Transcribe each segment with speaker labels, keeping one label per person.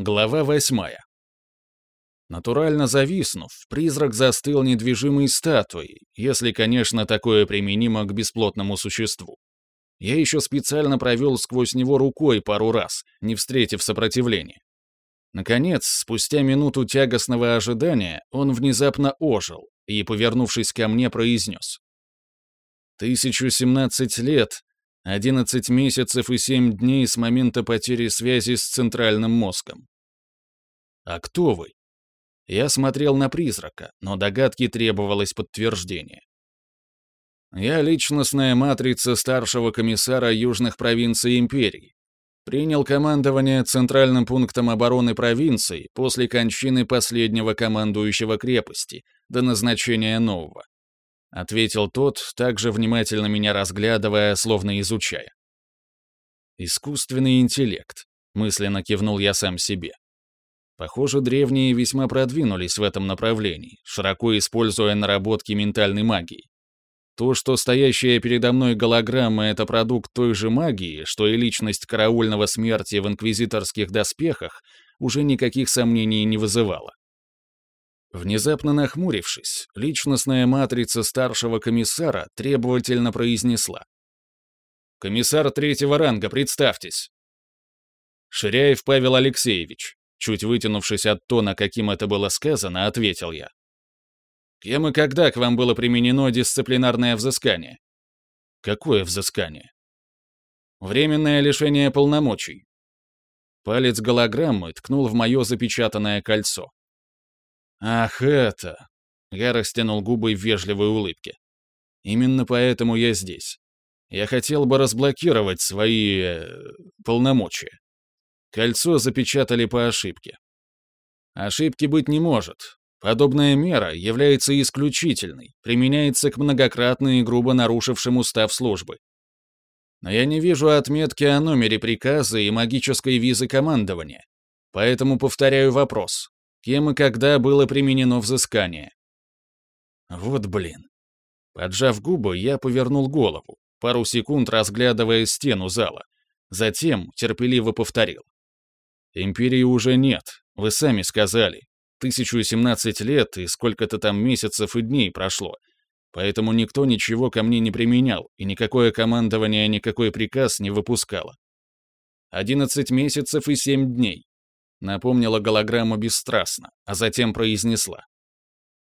Speaker 1: Глава восьмая. Натурально зависнув, призрак застыл недвижимой статуей, если, конечно, такое применимо к бесплотному существу. Я еще специально провел сквозь него рукой пару раз, не встретив сопротивления. Наконец, спустя минуту тягостного ожидания, он внезапно ожил и, повернувшись ко мне, произнес. «Тысячу семнадцать лет, одиннадцать месяцев и семь дней с момента потери связи с центральным мозгом. «А кто вы?» Я смотрел на призрака, но догадке требовалось подтверждение. Я личностная матрица старшего комиссара южных провинций империи. Принял командование центральным пунктом обороны провинции после кончины последнего командующего крепости до назначения нового. Ответил тот, также внимательно меня разглядывая, словно изучая. «Искусственный интеллект», — мысленно кивнул я сам себе. Похоже, древние весьма продвинулись в этом направлении, широко используя наработки ментальной магии. То, что стоящая передо мной голограмма — это продукт той же магии, что и личность караульного смерти в инквизиторских доспехах, уже никаких сомнений не вызывало. Внезапно нахмурившись, личностная матрица старшего комиссара требовательно произнесла. «Комиссар третьего ранга, представьтесь!» Ширяев Павел Алексеевич, Чуть вытянувшись от тона, каким это было сказано, ответил я. «Кем и когда к вам было применено дисциплинарное взыскание?» «Какое взыскание?» «Временное лишение полномочий». Палец голограммы ткнул в мое запечатанное кольцо. «Ах, это...» Я растянул губы в вежливой улыбке. «Именно поэтому я здесь. Я хотел бы разблокировать свои... Э, полномочия. Кольцо запечатали по ошибке. Ошибки быть не может. Подобная мера является исключительной, применяется к многократно и грубо нарушившим устав службы. Но я не вижу отметки о номере приказа и магической визы командования. Поэтому повторяю вопрос. Кем и когда было применено взыскание? Вот блин. Поджав губы, я повернул голову, пару секунд разглядывая стену зала. Затем терпеливо повторил. Империи уже нет, вы сами сказали. Тысячу семнадцать лет и сколько-то там месяцев и дней прошло. Поэтому никто ничего ко мне не применял, и никакое командование, никакой приказ не выпускало. Одиннадцать месяцев и семь дней. Напомнила голограмма бесстрастно, а затем произнесла.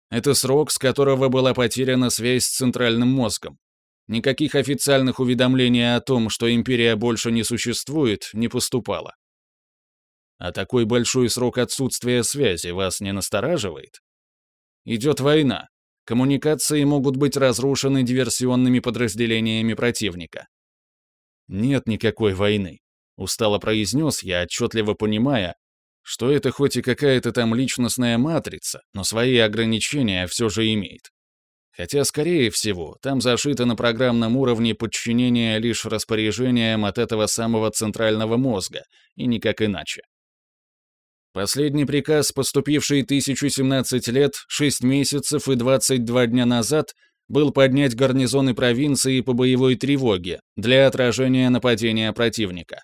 Speaker 1: Это срок, с которого была потеряна связь с центральным мозгом. Никаких официальных уведомлений о том, что империя больше не существует, не поступало. А такой большой срок отсутствия связи вас не настораживает? Идет война. Коммуникации могут быть разрушены диверсионными подразделениями противника. Нет никакой войны, устало произнес я, отчетливо понимая, что это хоть и какая-то там личностная матрица, но свои ограничения все же имеет. Хотя, скорее всего, там зашито на программном уровне подчинение лишь распоряжениям от этого самого центрального мозга, и никак иначе. Последний приказ, поступивший 1017 лет, 6 месяцев и 22 дня назад, был поднять гарнизоны провинции по боевой тревоге для отражения нападения противника.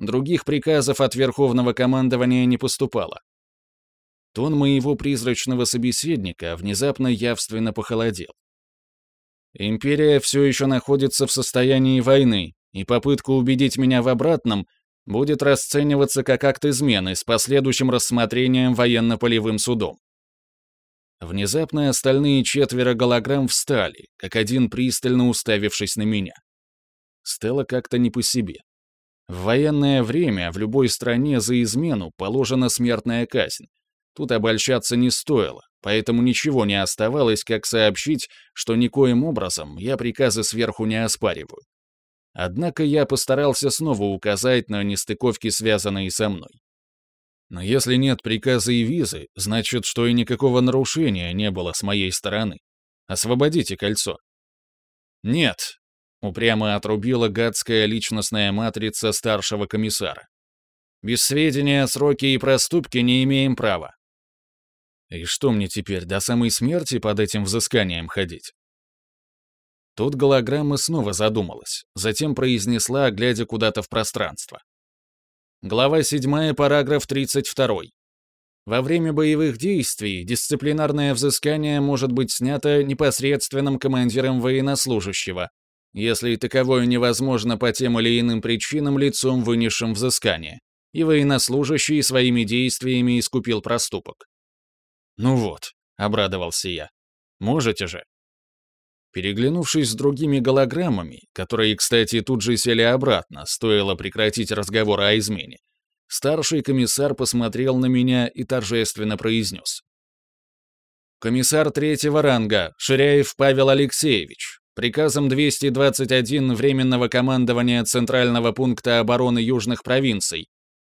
Speaker 1: Других приказов от Верховного командования не поступало. Тон моего призрачного собеседника внезапно явственно похолодел. Империя все еще находится в состоянии войны, и попытка убедить меня в обратном будет расцениваться как акт измены с последующим рассмотрением военно-полевым судом. Внезапно остальные четверо голограмм встали, как один пристально уставившись на меня. Стало как-то не по себе. В военное время в любой стране за измену положена смертная казнь. Тут обольщаться не стоило, поэтому ничего не оставалось, как сообщить, что никоим образом я приказы сверху не оспариваю. Однако я постарался снова указать на нестыковки, связанные со мной. Но если нет приказа и визы, значит, что и никакого нарушения не было с моей стороны. Освободите кольцо. Нет, упрямо отрубила гадская личностная матрица старшего комиссара. Без сведения о сроке и проступке не имеем права. И что мне теперь, до самой смерти под этим взысканием ходить? Тут голограмма снова задумалась, затем произнесла, глядя куда-то в пространство. Глава 7, параграф 32. Во время боевых действий дисциплинарное взыскание может быть снято непосредственным командиром военнослужащего, если таковое невозможно по тем или иным причинам лицом, вынесшим взыскание, и военнослужащий своими действиями искупил проступок. «Ну вот», — обрадовался я, — «можете же». Переглянувшись с другими голограммами, которые, кстати, тут же сели обратно, стоило прекратить разговор о измене, старший комиссар посмотрел на меня и торжественно произнес. «Комиссар третьего ранга, Ширяев Павел Алексеевич, приказом 221 Временного командования Центрального пункта обороны Южных провинций,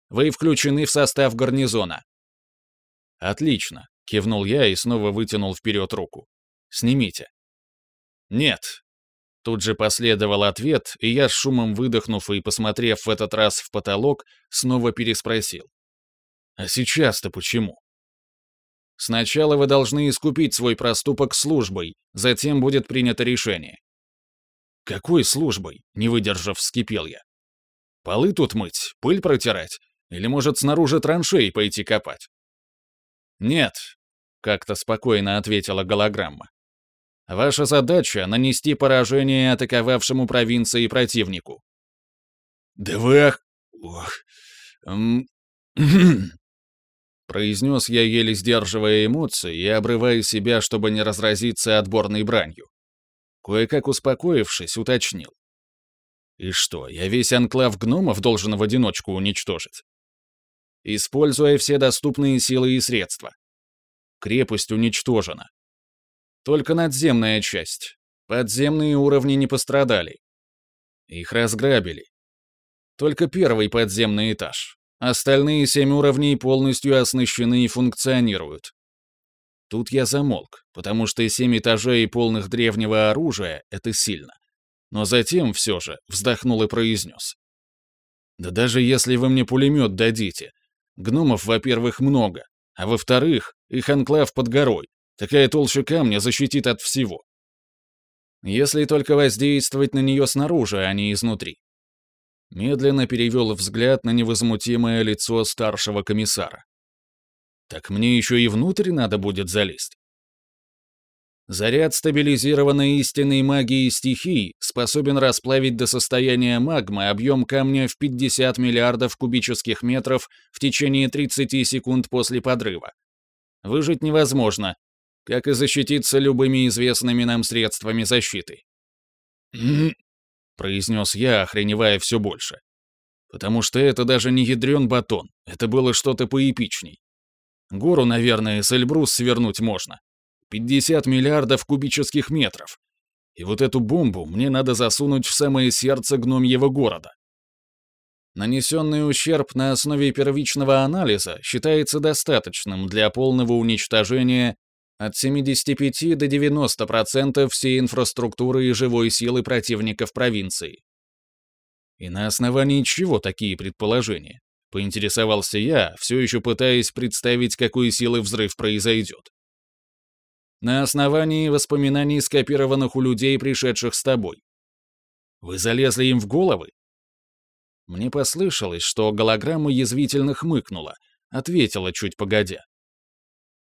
Speaker 1: вы включены в состав гарнизона». «Отлично», — кивнул я и снова вытянул вперед руку. «Снимите». «Нет». Тут же последовал ответ, и я, с шумом выдохнув и посмотрев в этот раз в потолок, снова переспросил. «А сейчас-то почему?» «Сначала вы должны искупить свой проступок службой, затем будет принято решение». «Какой службой?» — не выдержав, вскипел я. «Полы тут мыть, пыль протирать, или, может, снаружи траншеи пойти копать?» «Нет», — как-то спокойно ответила голограмма. Ваша задача — нанести поражение атаковавшему провинции противнику». «Да вы ах... Ох... Произнес я, еле сдерживая эмоции и обрывая себя, чтобы не разразиться отборной бранью. Кое-как успокоившись, уточнил. «И что, я весь анклав гномов должен в одиночку уничтожить?» «Используя все доступные силы и средства. Крепость уничтожена. Только надземная часть. Подземные уровни не пострадали. Их разграбили. Только первый подземный этаж. Остальные семь уровней полностью оснащены и функционируют. Тут я замолк, потому что семь этажей полных древнего оружия — это сильно. Но затем все же вздохнул и произнес. Да даже если вы мне пулемет дадите, гномов, во-первых, много, а во-вторых, их анклав под горой, Такая толща камня защитит от всего. Если только воздействовать на нее снаружи, а не изнутри. Медленно перевел взгляд на невозмутимое лицо старшего комиссара. Так мне еще и внутрь надо будет залезть. Заряд стабилизированной истинной магии стихий способен расплавить до состояния магмы объем камня в 50 миллиардов кубических метров в течение 30 секунд после подрыва. Выжить невозможно, как и защититься любыми известными нам средствами защиты. Произнес я, охреневая все больше. Потому что это даже не ядрен батон, это было что-то поэпичней. Гору, наверное, с Эльбрус свернуть можно. 50 миллиардов кубических метров. И вот эту бомбу мне надо засунуть в самое сердце гномьего города. Нанесенный ущерб на основе первичного анализа считается достаточным для полного уничтожения от 75 до 90% всей инфраструктуры и живой силы противников провинции. И на основании чего такие предположения? Поинтересовался я, все еще пытаясь представить, какой силы взрыв произойдет. На основании воспоминаний, скопированных у людей, пришедших с тобой. Вы залезли им в головы? Мне послышалось, что голограмма язвительно хмыкнула, ответила чуть погодя.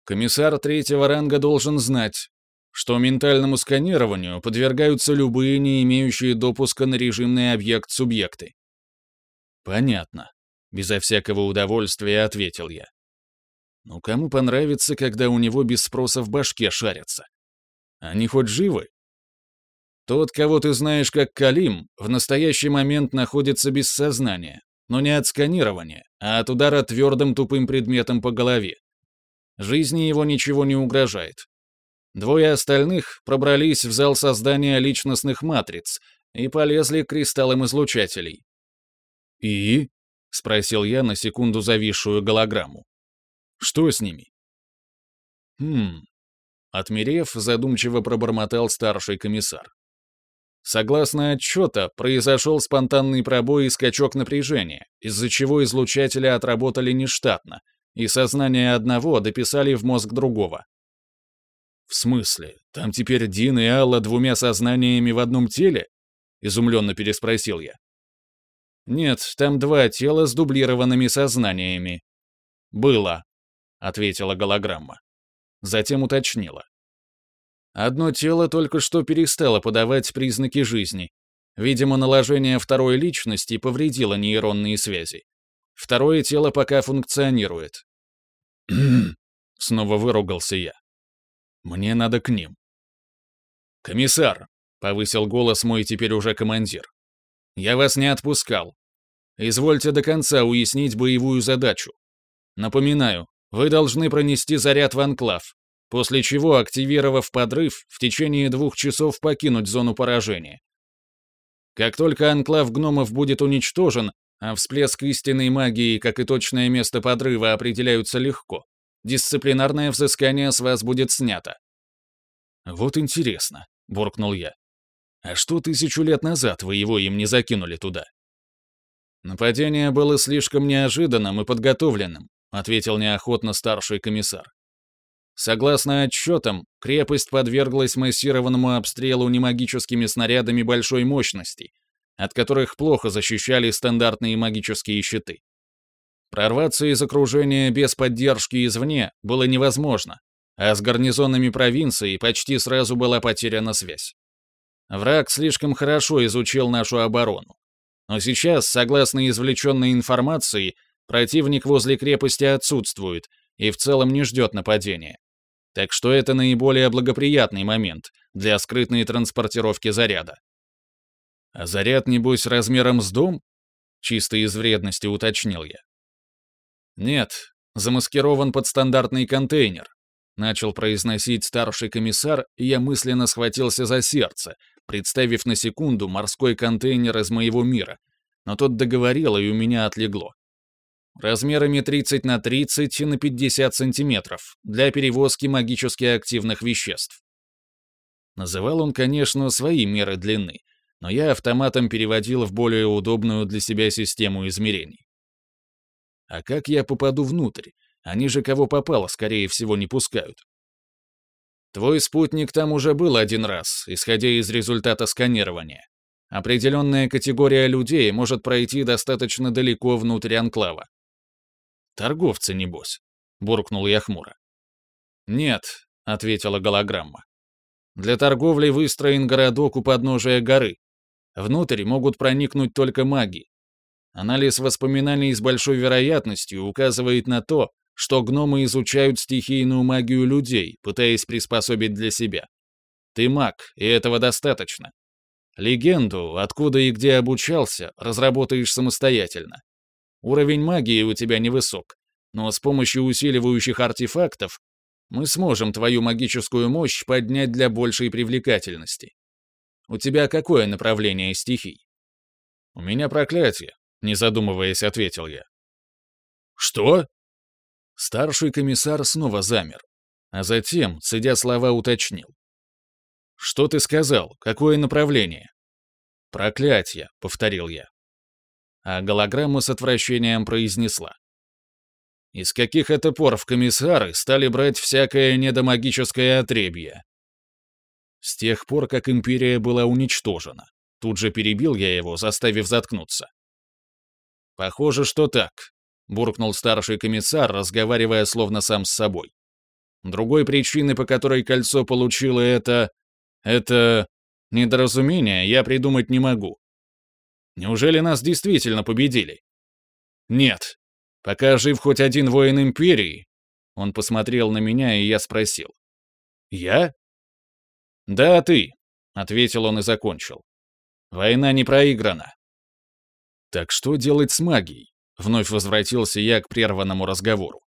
Speaker 1: Комиссар третьего ранга должен знать, что ментальному сканированию подвергаются любые не имеющие допуска на режимный объект субъекты. Понятно. Безо всякого удовольствия ответил я. Ну кому понравится, когда у него без спроса в башке шарятся? Они хоть живы? Тот, кого ты знаешь как Калим, в настоящий момент находится без сознания, но не от сканирования, а от удара твердым тупым предметом по голове. Жизни его ничего не угрожает. Двое остальных пробрались в зал создания личностных матриц и полезли к кристаллам излучателей. «И?» — спросил я на секунду зависшую голограмму. «Что с ними?» «Хм...» — отмерев, задумчиво пробормотал старший комиссар. Согласно отчета, произошел спонтанный пробой и скачок напряжения, из-за чего излучатели отработали нештатно, и сознание одного дописали в мозг другого. «В смысле? Там теперь Дин и Алла двумя сознаниями в одном теле?» — изумленно переспросил я. Нет, там два тела с дублированными сознаниями. Было, ответила голограмма. Затем уточнила. Одно тело только что перестало подавать признаки жизни. Видимо, наложение второй личности повредило нейронные связи. Второе тело пока функционирует. Снова выругался я. Мне надо к ним. «Комиссар!» — повысил голос мой теперь уже командир. «Я вас не отпускал. Извольте до конца уяснить боевую задачу. Напоминаю, вы должны пронести заряд в анклав, после чего, активировав подрыв, в течение двух часов покинуть зону поражения. Как только анклав гномов будет уничтожен, а всплеск истинной магии, как и точное место подрыва, определяются легко, дисциплинарное взыскание с вас будет снято. «Вот интересно», — буркнул я. «А что тысячу лет назад вы его им не закинули туда?» «Нападение было слишком неожиданным и подготовленным», ответил неохотно старший комиссар. Согласно отчетам, крепость подверглась массированному обстрелу немагическими снарядами большой мощности, от которых плохо защищали стандартные магические щиты. Прорваться из окружения без поддержки извне было невозможно, а с гарнизонами провинции почти сразу была потеряна связь. Враг слишком хорошо изучил нашу оборону. Но сейчас, согласно извлеченной информации, противник возле крепости отсутствует и в целом не ждет нападения. Так что это наиболее благоприятный момент для скрытной транспортировки заряда. А заряд, небось, размером с дом? Чисто из вредности уточнил я. Нет, замаскирован под стандартный контейнер. Начал произносить старший комиссар, и я мысленно схватился за сердце, представив на секунду морской контейнер из моего мира, но тот договорил, и у меня отлегло. Размерами 30 на 30 и на 50 сантиметров для перевозки магически активных веществ. Называл он, конечно, свои меры длины, но я автоматом переводил в более удобную для себя систему измерений. А как я попаду внутрь? Они же кого попало, скорее всего, не пускают. Твой спутник там уже был один раз, исходя из результата сканирования. Определенная категория людей может пройти достаточно далеко внутрь анклава. Торговцы, небось, буркнул я хмуро. Нет, ответила голограмма. Для торговли выстроен городок у подножия горы. Внутрь могут проникнуть только маги. Анализ воспоминаний с большой вероятностью указывает на то, что гномы изучают стихийную магию людей, пытаясь приспособить для себя. Ты маг, и этого достаточно. Легенду, откуда и где обучался, разработаешь самостоятельно. Уровень магии у тебя невысок, но с помощью усиливающих артефактов мы сможем твою магическую мощь поднять для большей привлекательности. У тебя какое направление стихий? У меня проклятие, не задумываясь, ответил я. Что? Старший комиссар снова замер, а затем, цедя слова, уточнил. «Что ты сказал? Какое направление?» «Проклятье», — повторил я. А голограмма с отвращением произнесла. «Из каких это пор в комиссары стали брать всякое недомагическое отребье?» С тех пор, как империя была уничтожена. Тут же перебил я его, заставив заткнуться. «Похоже, что так», — буркнул старший комиссар, разговаривая словно сам с собой. Другой причины, по которой кольцо получило это... это... недоразумение, я придумать не могу. Неужели нас действительно победили? Нет. Пока жив хоть один воин Империи... Он посмотрел на меня, и я спросил. «Я?» «Да, ты», — ответил он и закончил. «Война не проиграна». «Так что делать с магией?» Вновь возвратился я к прерванному разговору.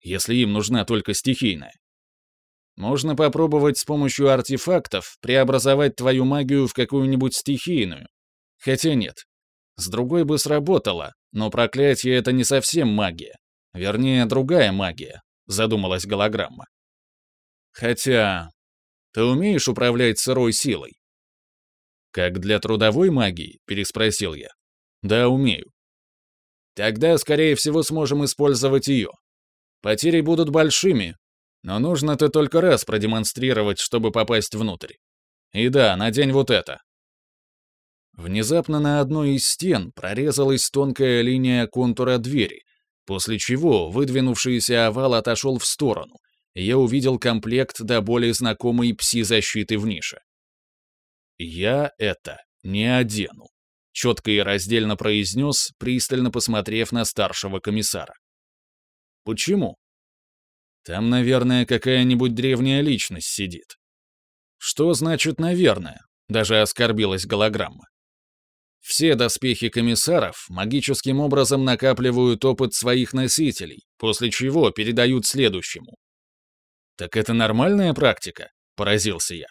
Speaker 1: Если им нужна только стихийная. Можно попробовать с помощью артефактов преобразовать твою магию в какую-нибудь стихийную. Хотя нет. С другой бы сработало, но проклятие — это не совсем магия. Вернее, другая магия, задумалась голограмма. Хотя... Ты умеешь управлять сырой силой? Как для трудовой магии? Переспросил я. Да, умею. Тогда, скорее всего, сможем использовать ее. Потери будут большими, но нужно это только раз продемонстрировать, чтобы попасть внутрь. И да, надень вот это. Внезапно на одной из стен прорезалась тонкая линия контура двери, после чего выдвинувшийся овал отошел в сторону, я увидел комплект до более знакомой пси-защиты в нише. «Я это не одену», — четко и раздельно произнес, пристально посмотрев на старшего комиссара. «Почему?» «Там, наверное, какая-нибудь древняя личность сидит». «Что значит «наверное»?» — даже оскорбилась голограмма. Все доспехи комиссаров магическим образом накапливают опыт своих носителей, после чего передают следующему. «Так это нормальная практика?» — поразился я.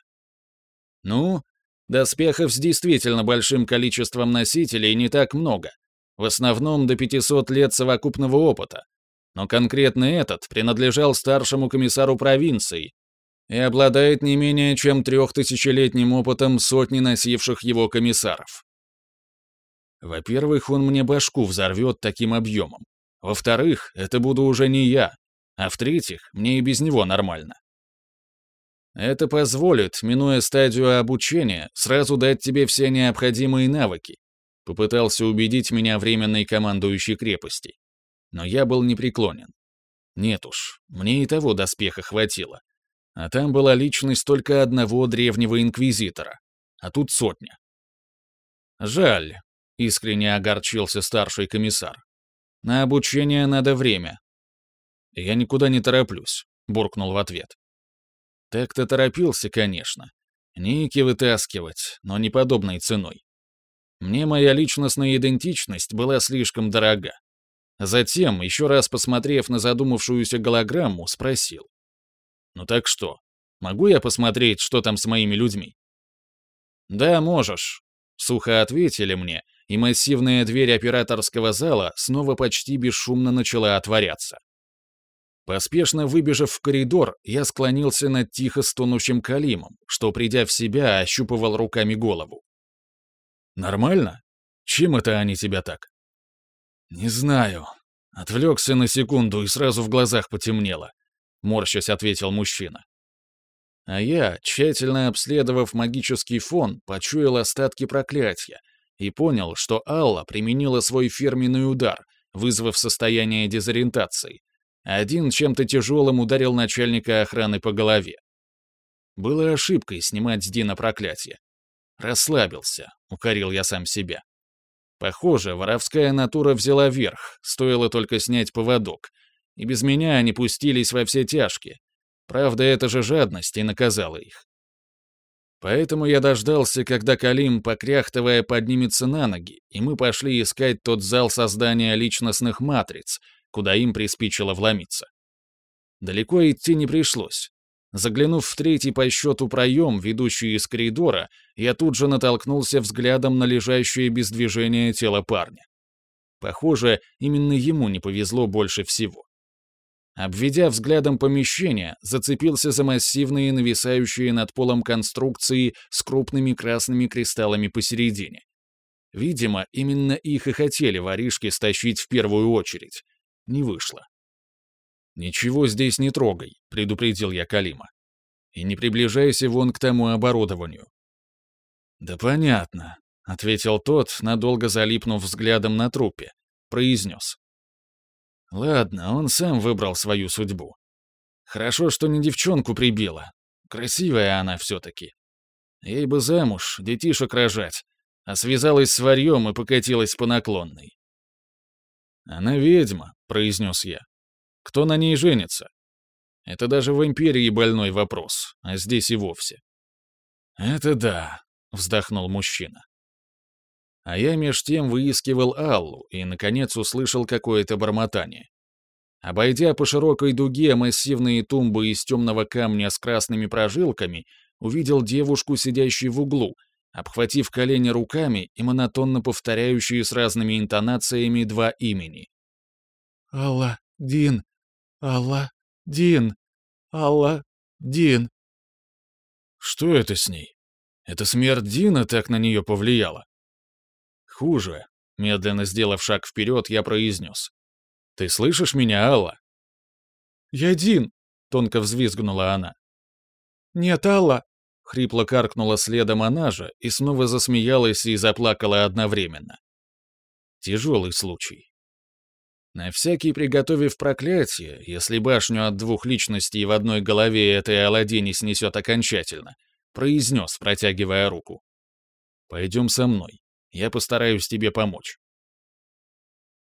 Speaker 1: «Ну, доспехов с действительно большим количеством носителей не так много, в основном до 500 лет совокупного опыта, но конкретно этот принадлежал старшему комиссару провинции и обладает не менее чем трехтысячелетним опытом сотни носивших его комиссаров. Во-первых, он мне башку взорвет таким объемом. Во-вторых, это буду уже не я. А в-третьих, мне и без него нормально. Это позволит, минуя стадию обучения, сразу дать тебе все необходимые навыки. Попытался убедить меня временный командующий крепости. Но я был непреклонен. Нет уж, мне и того доспеха хватило. А там была личность только одного древнего инквизитора. А тут сотня. Жаль, — искренне огорчился старший комиссар. «На обучение надо время». «Я никуда не тороплюсь», — буркнул в ответ. «Так-то торопился, конечно. Ники вытаскивать, но не подобной ценой. Мне моя личностная идентичность была слишком дорога. Затем, еще раз посмотрев на задумавшуюся голограмму, спросил. «Ну так что, могу я посмотреть, что там с моими людьми?» «Да, можешь», — сухо ответили мне, и массивная дверь операторского зала снова почти бесшумно начала отворяться. Поспешно выбежав в коридор, я склонился над тихо стонущим Калимом, что, придя в себя, ощупывал руками голову. «Нормально? Чем это они тебя так?» «Не знаю». Отвлекся на секунду и сразу в глазах потемнело. Морщась ответил мужчина. А я, тщательно обследовав магический фон, почуял остатки проклятия и понял, что Алла применила свой фирменный удар, вызвав состояние дезориентации. Один чем-то тяжелым ударил начальника охраны по голове. Было ошибкой снимать с Дина проклятие. Расслабился, укорил я сам себя. Похоже, воровская натура взяла верх, стоило только снять поводок, и без меня они пустились во все тяжкие. Правда, эта же жадность и наказала их. Поэтому я дождался, когда Калим, покряхтывая, поднимется на ноги, и мы пошли искать тот зал создания личностных матриц, куда им приспичило вломиться. Далеко идти не пришлось. Заглянув в третий по счету проем, ведущий из коридора, я тут же натолкнулся взглядом на лежащее без движения тело парня. Похоже, именно ему не повезло больше всего. Обведя взглядом помещение, зацепился за массивные нависающие над полом конструкции с крупными красными кристаллами посередине. Видимо, именно их и хотели воришки стащить в первую очередь. Не вышло. «Ничего здесь не трогай», — предупредил я Калима. «И не приближайся вон к тому оборудованию». «Да понятно», — ответил тот, надолго залипнув взглядом на трупе. Произнес. Ладно, он сам выбрал свою судьбу. Хорошо, что не девчонку прибила. Красивая она все-таки. Ей бы замуж, детишек рожать, а связалась с варьем и покатилась по наклонной. «Она ведьма», — произнес я. «Кто на ней женится?» Это даже в Империи больной вопрос, а здесь и вовсе. «Это да», — вздохнул мужчина. А я меж тем выискивал Аллу и, наконец, услышал какое-то бормотание. Обойдя по широкой дуге массивные тумбы из темного камня с красными прожилками, увидел девушку, сидящую в углу, обхватив колени руками и монотонно повторяющую с разными интонациями два имени. «Алла, Дин! Алла, Дин! Алла, Дин!» Что это с ней? Это смерть Дина так на нее повлияла? Хуже. Медленно сделав шаг вперед, я произнес. «Ты слышишь меня, Алла?» «Я Дин», — тонко взвизгнула она. «Нет, Алла, Хрипло каркнула следом она же и снова засмеялась и заплакала одновременно. Тяжелый случай. На всякий приготовив проклятие, если башню от двух личностей в одной голове этой Аладдин не снесет окончательно, произнес, протягивая руку. «Пойдем со мной. Я постараюсь тебе помочь».